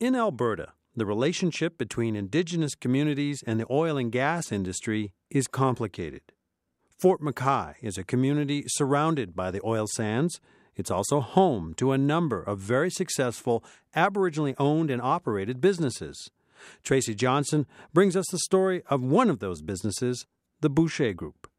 In Alberta, the relationship between Indigenous communities and the oil and gas industry is complicated. Fort McKay is a community surrounded by the oil sands. It's also home to a number of very successful Aboriginally owned and operated businesses. Tracy Johnson brings us the story of one of those businesses, the Boucher Group.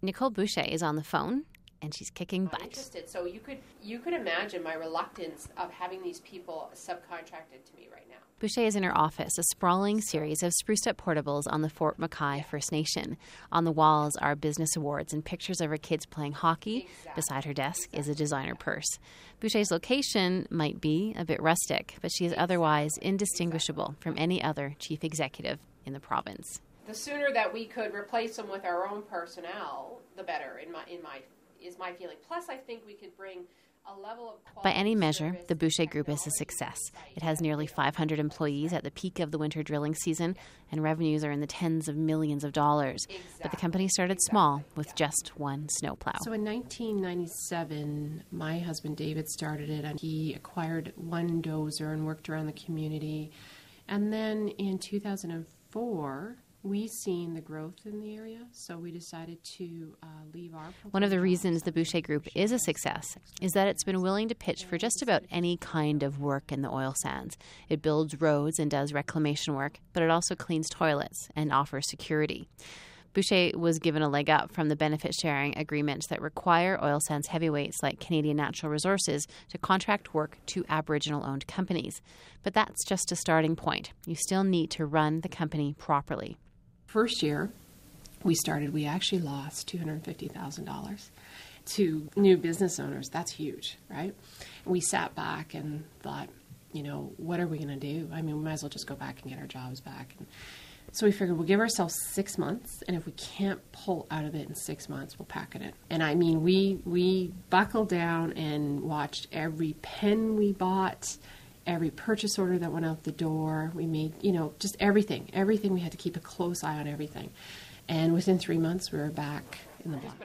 Nicole Boucher is on the phone and she's kicking butt. interested. So you could you could imagine my reluctance of having these people subcontracted to me right now. Boucher is in her office, a sprawling series of spruced up portables on the Fort McKay First Nation. On the walls are business awards and pictures of her kids playing hockey. Exactly. Beside her desk is a designer purse. Boucher's location might be a bit rustic, but she is otherwise indistinguishable from any other chief executive in the province. The sooner that we could replace them with our own personnel, the better. In my in my is my feeling. Plus, I think we could bring a level of By any measure, the Boucher Group is a success. It has nearly 500 employees at the peak of the winter drilling season, and revenues are in the tens of millions of dollars. But the company started small with just one snowplow. So in 1997, my husband David started it, and he acquired one dozer and worked around the community. And then in 2004, we seen the growth in the area, so we decided to uh, leave our. One of the reasons the Boucher Group is a success is that it's been willing to pitch for just about any kind of work in the oil sands. It builds roads and does reclamation work, but it also cleans toilets and offers security. Boucher was given a leg up from the benefit sharing agreements that require oil sands heavyweights like Canadian Natural Resources to contract work to Aboriginal owned companies. But that's just a starting point. You still need to run the company properly. First year we started, we actually lost $250,000 to new business owners. That's huge, right? And we sat back and thought, you know, what are we going to do? I mean, we might as well just go back and get our jobs back. And so we figured we'll give ourselves six months, and if we can't pull out of it in six months, we'll pack it in. And I mean, we we buckled down and watched every pen we bought, every purchase order that went out the door. We made, you know, just everything, everything. We had to keep a close eye on everything. And within three months, we were back in the black.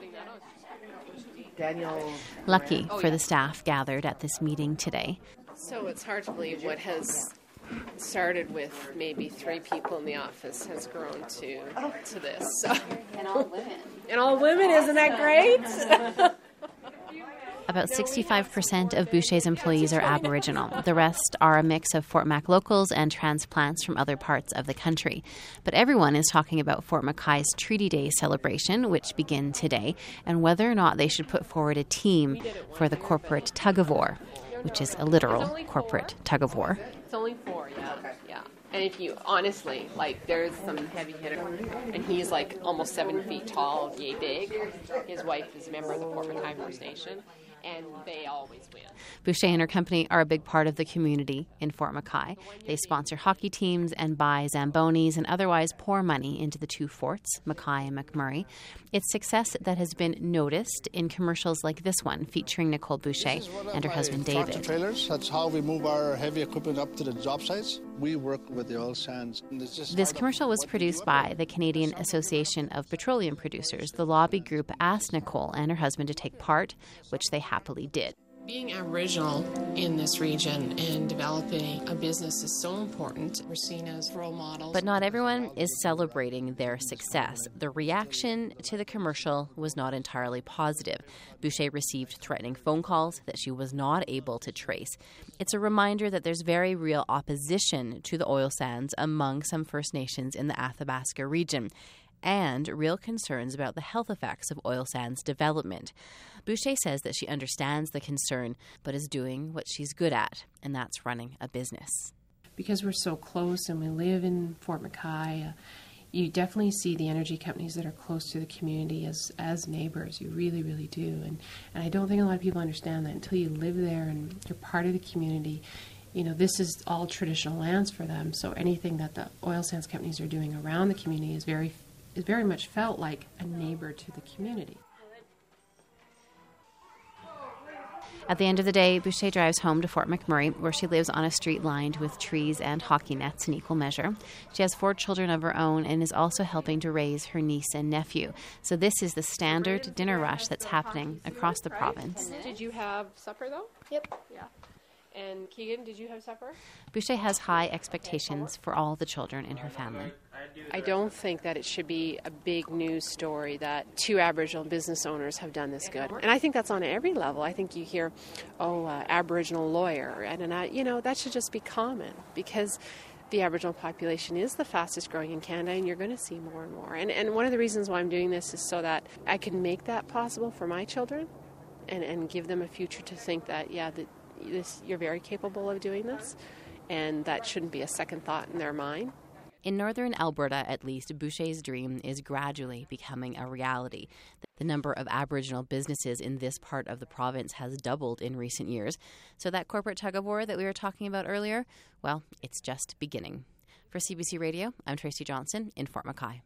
Daniel. Lucky oh, for the staff gathered at this meeting today. So it's hard to believe what has started with maybe three people in the office has grown to to this. So. And all women. And all women, isn't that great? About 65% of Boucher's employees are Aboriginal. The rest are a mix of Fort Mac locals and transplants from other parts of the country. But everyone is talking about Fort McKay's Treaty Day celebration, which begin today, and whether or not they should put forward a team for the corporate tug of war, which is a literal corporate tug of war. It's only four, yeah, yeah. And if you honestly like, there's some heavy hitter, and he's like almost seven feet tall, yay big. His wife is a member of the Fort McKay First Nation, and they always win. Boucher and her company are a big part of the community in Fort McKay. They sponsor hockey teams and buy Zambonis and otherwise pour money into the two forts, McKay and McMurray. It's success that has been noticed in commercials like this one featuring Nicole Boucher and her husband Tractor David. trailers. That's how we move our heavy equipment up to the job sites. We work with the oil sands. and it's just This commercial was produced by the Canadian Association of Petroleum Producers. The lobby group asked Nicole and her husband to take part, which they happily did. Being Aboriginal in this region and developing a business is so important. We're seen as role models. But not everyone is celebrating their success. The reaction to the commercial was not entirely positive. Boucher received threatening phone calls that she was not able to trace. It's a reminder that there's very real opposition to the oil sands among some First Nations in the Athabasca region. And real concerns about the health effects of oil sands development. Boucher says that she understands the concern, but is doing what she's good at, and that's running a business. because we're so close and we live in Fort McKay, uh, you definitely see the energy companies that are close to the community as, as neighbors. You really, really do. And, and I don't think a lot of people understand that until you live there and you're part of the community. You know, this is all traditional lands for them. So anything that the oil sands companies are doing around the community is very, is very much felt like a neighbor to the community. At the end of the day, Boucher drives home to Fort McMurray, where she lives on a street lined with trees and hockey nets in equal measure. She has four children of her own and is also helping to raise her niece and nephew. So, this is the standard dinner rush that's happening across the province. Did you have supper though? Yep. Yeah. And Keegan, did you have supper? Boucher has high expectations for all the children in her family. I don't think that it should be a big news story that two Aboriginal business owners have done this good. And I think that's on every level. I think you hear, oh, uh, Aboriginal lawyer, and, and I, you know, that should just be common because the Aboriginal population is the fastest growing in Canada, and you're going to see more and more. And, and one of the reasons why I'm doing this is so that I can make that possible for my children and, and give them a future to think that, yeah, that this, you're very capable of doing this, and that shouldn't be a second thought in their mind. In northern Alberta, at least, Boucher's dream is gradually becoming a reality. The number of Aboriginal businesses in this part of the province has doubled in recent years. So, that corporate tug of war that we were talking about earlier, well, it's just beginning. For CBC Radio, I'm Tracy Johnson in Fort McKay.